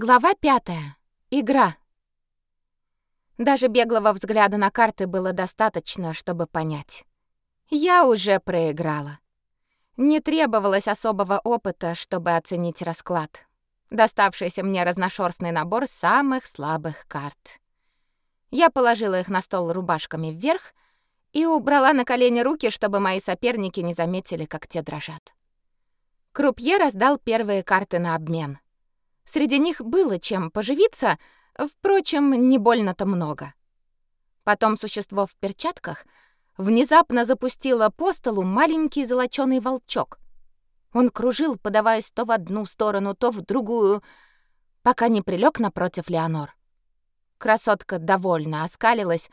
Глава пятая. Игра. Даже беглого взгляда на карты было достаточно, чтобы понять. Я уже проиграла. Не требовалось особого опыта, чтобы оценить расклад. Доставшийся мне разношерстный набор самых слабых карт. Я положила их на стол рубашками вверх и убрала на колени руки, чтобы мои соперники не заметили, как те дрожат. Крупье раздал первые карты на обмен — Среди них было чем поживиться, впрочем, не больно-то много. Потом существо в перчатках внезапно запустило по столу маленький золочёный волчок. Он кружил, подаваясь то в одну сторону, то в другую, пока не прилег напротив Леонор. Красотка довольно оскалилась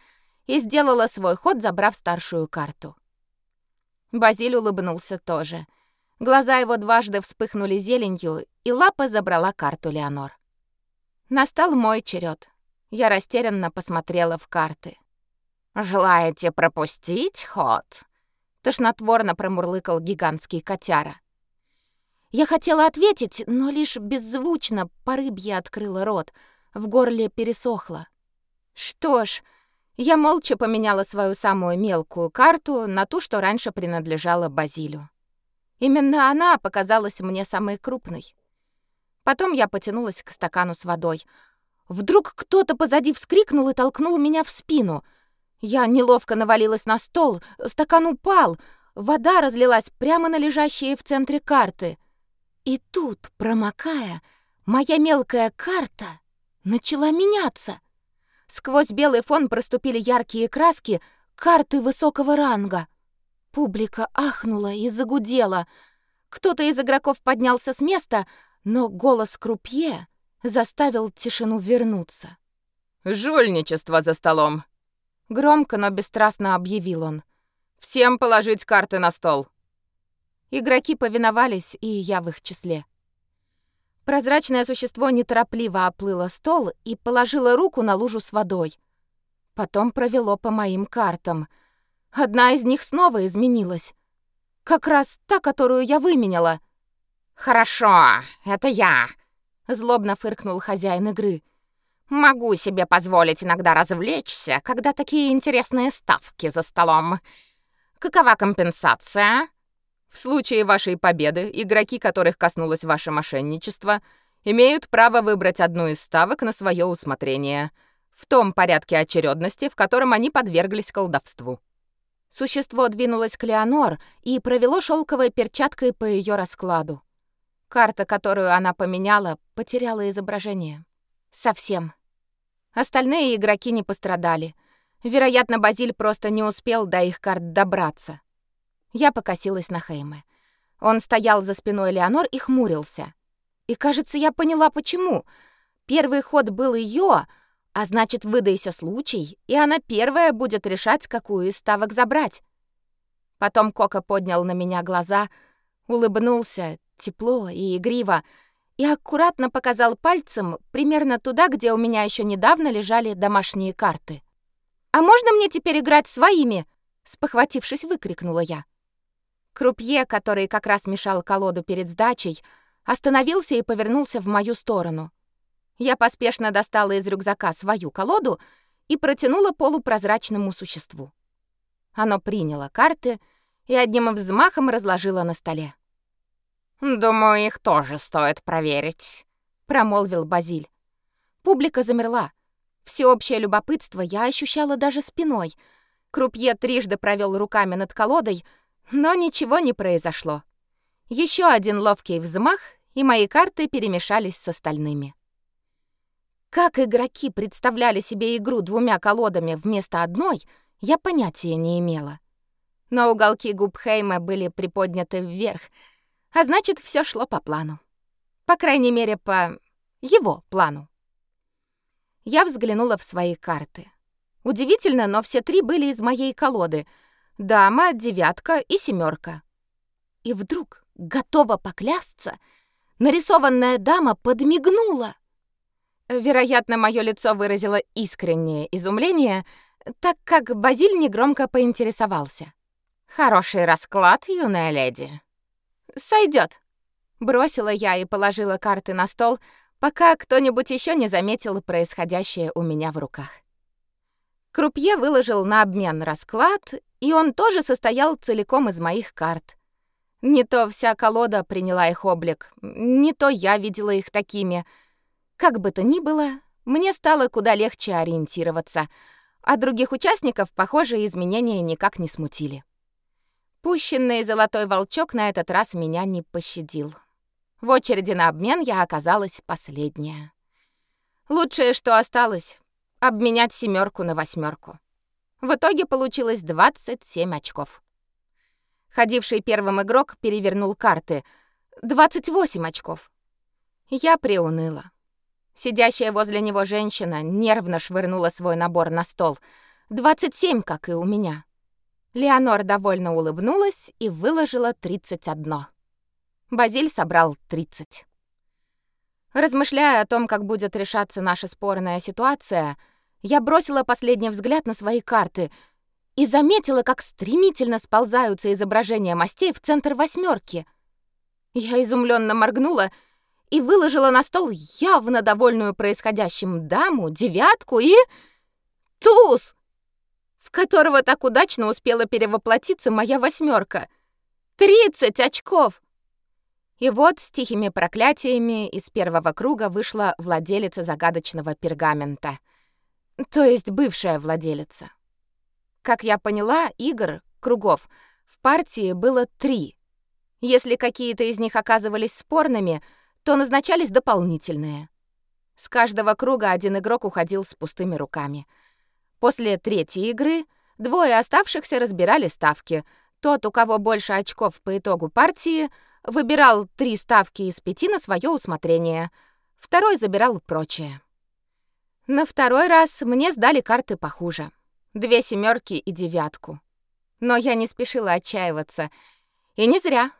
и сделала свой ход, забрав старшую карту. Базиль улыбнулся тоже — Глаза его дважды вспыхнули зеленью, и лапа забрала карту Леонор. Настал мой черед. Я растерянно посмотрела в карты. «Желаете пропустить ход?» Тошнотворно промурлыкал гигантский котяра. Я хотела ответить, но лишь беззвучно по рыбье открыла рот, в горле пересохло. Что ж, я молча поменяла свою самую мелкую карту на ту, что раньше принадлежала Базилю. Именно она показалась мне самой крупной. Потом я потянулась к стакану с водой. Вдруг кто-то позади вскрикнул и толкнул меня в спину. Я неловко навалилась на стол, стакан упал, вода разлилась прямо на лежащие в центре карты. И тут, промокая, моя мелкая карта начала меняться. Сквозь белый фон проступили яркие краски карты высокого ранга — Публика ахнула и загудела. Кто-то из игроков поднялся с места, но голос крупье заставил тишину вернуться. «Жульничество за столом!» Громко, но бесстрастно объявил он. «Всем положить карты на стол!» Игроки повиновались, и я в их числе. Прозрачное существо неторопливо оплыло стол и положило руку на лужу с водой. Потом провело по моим картам — Одна из них снова изменилась. Как раз та, которую я выменяла. «Хорошо, это я», — злобно фыркнул хозяин игры. «Могу себе позволить иногда развлечься, когда такие интересные ставки за столом. Какова компенсация?» В случае вашей победы игроки, которых коснулось ваше мошенничество, имеют право выбрать одну из ставок на свое усмотрение, в том порядке очередности, в котором они подверглись колдовству. Существо двинулось к Леонор и провело шелковой перчаткой по ее раскладу. Карта, которую она поменяла, потеряла изображение. Совсем. Остальные игроки не пострадали. Вероятно, Базиль просто не успел до их карт добраться. Я покосилась на Хейме. Он стоял за спиной Леонор и хмурился. И, кажется, я поняла, почему. Первый ход был ее, а значит, выдайся случай, и она первая будет решать, какую из ставок забрать. Потом Кока поднял на меня глаза, улыбнулся, тепло и игриво, и аккуратно показал пальцем примерно туда, где у меня еще недавно лежали домашние карты. «А можно мне теперь играть своими?» — спохватившись, выкрикнула я. Крупье, который как раз мешал колоду перед сдачей, остановился и повернулся в мою сторону. Я поспешно достала из рюкзака свою колоду и протянула полупрозрачному существу. Оно приняло карты и одним взмахом разложило на столе. «Думаю, их тоже стоит проверить», — промолвил Базиль. Публика замерла. Всеобщее любопытство я ощущала даже спиной. Крупье трижды провел руками над колодой, но ничего не произошло. Еще один ловкий взмах, и мои карты перемешались с остальными. Как игроки представляли себе игру двумя колодами вместо одной, я понятия не имела. Но уголки губ Хейма были приподняты вверх, а значит, все шло по плану. По крайней мере, по его плану. Я взглянула в свои карты. Удивительно, но все три были из моей колоды: дама, девятка и семерка. И вдруг, готова поклясться, нарисованная дама подмигнула. Вероятно, мое лицо выразило искреннее изумление, так как Базиль негромко поинтересовался. «Хороший расклад, юная леди». Сойдет. Бросила я и положила карты на стол, пока кто-нибудь еще не заметил происходящее у меня в руках. Крупье выложил на обмен расклад, и он тоже состоял целиком из моих карт. Не то вся колода приняла их облик, не то я видела их такими. Как бы то ни было, мне стало куда легче ориентироваться, а других участников, похоже, изменения никак не смутили. Пущенный золотой волчок на этот раз меня не пощадил. В очереди на обмен я оказалась последняя. Лучшее, что осталось, обменять семерку на восьмерку. В итоге получилось 27 очков. Ходивший первым игрок перевернул карты. 28 очков. Я приуныла. Сидящая возле него женщина нервно швырнула свой набор на стол. 27, как и у меня. Леонор довольно улыбнулась и выложила 31. Базиль собрал 30. Размышляя о том, как будет решаться наша спорная ситуация, я бросила последний взгляд на свои карты и заметила, как стремительно сползаются изображения мастей в центр восьмерки. Я изумленно моргнула и выложила на стол явно довольную происходящим даму, девятку и... туз, в которого так удачно успела перевоплотиться моя восьмерка. Тридцать очков! И вот с тихими проклятиями из первого круга вышла владелица загадочного пергамента — то есть бывшая владелица. Как я поняла, игр, кругов, в партии было три. Если какие-то из них оказывались спорными, то назначались дополнительные. С каждого круга один игрок уходил с пустыми руками. После третьей игры двое оставшихся разбирали ставки. Тот, у кого больше очков по итогу партии, выбирал три ставки из пяти на свое усмотрение. Второй забирал прочее. На второй раз мне сдали карты похуже. Две семерки и девятку. Но я не спешила отчаиваться. И не зря.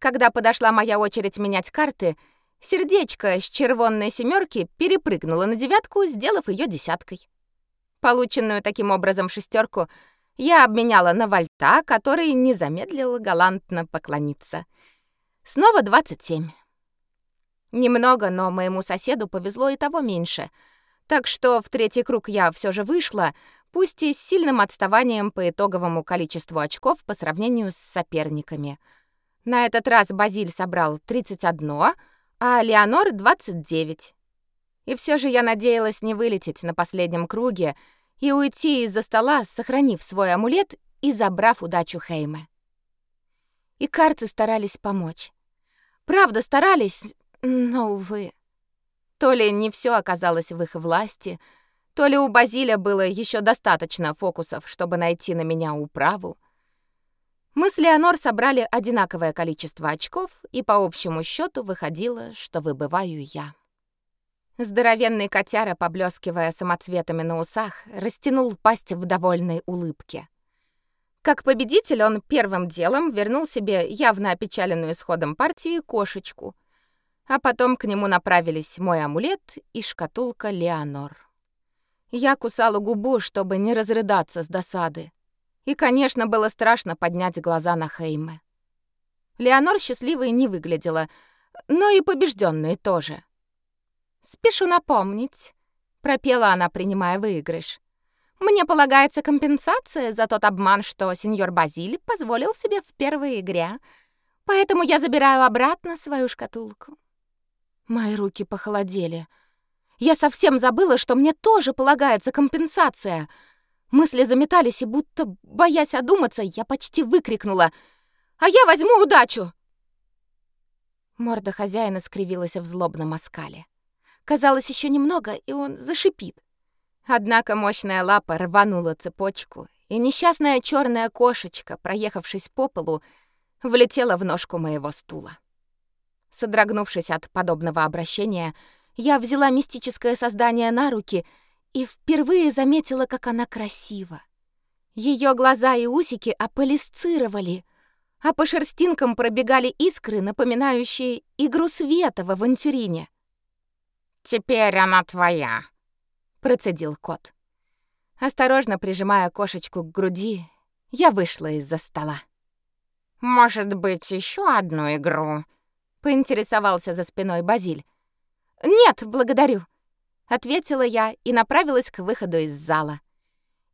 Когда подошла моя очередь менять карты, сердечко с червонной семерки перепрыгнуло на девятку, сделав ее десяткой. Полученную таким образом шестерку я обменяла на вольта, который не замедлил галантно поклониться. Снова 27. Немного, но моему соседу повезло и того меньше — так что в третий круг я все же вышла, пусть и с сильным отставанием по итоговому количеству очков по сравнению с соперниками. На этот раз Базиль собрал 31, а Леонор 29. И все же я надеялась не вылететь на последнем круге и уйти из-за стола, сохранив свой амулет и забрав удачу Хейме. И карты старались помочь. Правда, старались, но увы. То ли не все оказалось в их власти, то ли у Базиля было еще достаточно фокусов, чтобы найти на меня управу. Мы с Леонор собрали одинаковое количество очков, и по общему счету выходило, что выбываю я. Здоровенный котяра, поблескивая самоцветами на усах, растянул пасть в довольной улыбке. Как победитель он первым делом вернул себе явно опечаленную исходом партии кошечку — а потом к нему направились мой амулет и шкатулка Леонор. Я кусала губу, чтобы не разрыдаться с досады. И, конечно, было страшно поднять глаза на Хейме. Леонор счастливой не выглядела, но и побежденной тоже. «Спешу напомнить», — пропела она, принимая выигрыш. «Мне полагается компенсация за тот обман, что сеньор Базиль позволил себе в первой игре, поэтому я забираю обратно свою шкатулку». Мои руки похолодели. Я совсем забыла, что мне тоже полагается компенсация. Мысли заметались, и будто, боясь одуматься, я почти выкрикнула «А я возьму удачу!» Морда хозяина скривилась в злобном оскале. Казалось, еще немного, и он зашипит. Однако мощная лапа рванула цепочку, и несчастная черная кошечка, проехавшись по полу, влетела в ножку моего стула. Содрогнувшись от подобного обращения, я взяла мистическое создание на руки и впервые заметила, как она красива. Ее глаза и усики аполисцировали, а по шерстинкам пробегали искры, напоминающие игру света в авантюрине. «Теперь она твоя», — процедил кот. Осторожно прижимая кошечку к груди, я вышла из-за стола. «Может быть, еще одну игру?» поинтересовался за спиной Базиль. «Нет, благодарю», — ответила я и направилась к выходу из зала.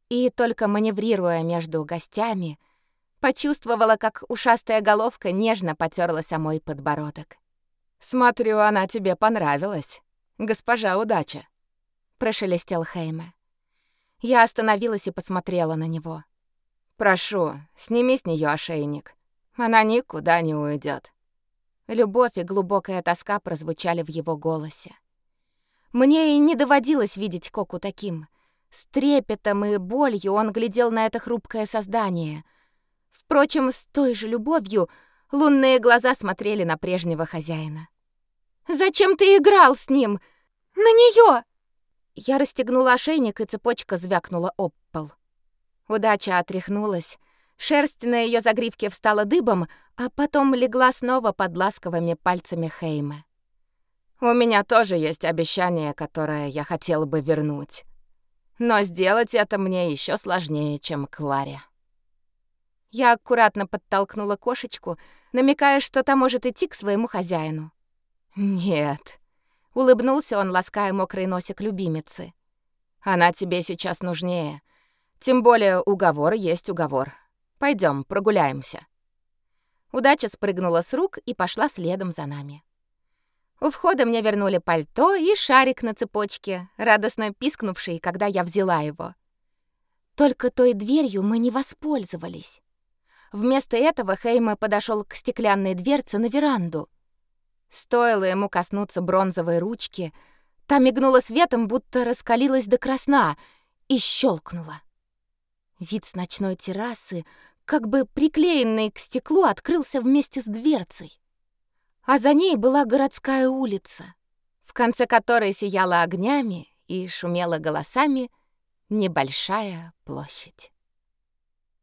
И только маневрируя между гостями, почувствовала, как ушастая головка нежно потерлась о мой подбородок. «Смотрю, она тебе понравилась, госпожа удача», — прошелестел Хейме. Я остановилась и посмотрела на него. «Прошу, сними с нее ошейник. Она никуда не уйдет. Любовь и глубокая тоска прозвучали в его голосе. Мне и не доводилось видеть Коку таким. С трепетом и болью он глядел на это хрупкое создание. Впрочем, с той же любовью лунные глаза смотрели на прежнего хозяина. «Зачем ты играл с ним? На нее? Я расстегнула ошейник, и цепочка звякнула об пол. Удача отряхнулась. Шерсть на ее загривке встала дыбом, а потом легла снова под ласковыми пальцами Хейма. «У меня тоже есть обещание, которое я хотела бы вернуть. Но сделать это мне еще сложнее, чем Кларе». Я аккуратно подтолкнула кошечку, намекая, что та может идти к своему хозяину. «Нет», — улыбнулся он, лаская мокрый носик любимицы. «Она тебе сейчас нужнее. Тем более уговор есть уговор. Пойдем, прогуляемся». Удача спрыгнула с рук и пошла следом за нами. У входа мне вернули пальто и шарик на цепочке, радостно пискнувший, когда я взяла его. Только той дверью мы не воспользовались. Вместо этого Хейме подошел к стеклянной дверце на веранду. Стоило ему коснуться бронзовой ручки, та мигнула светом, будто раскалилась до красна, и щелкнула. Вид с ночной террасы, как бы приклеенный к стеклу, открылся вместе с дверцей. А за ней была городская улица, в конце которой сияла огнями и шумела голосами небольшая площадь.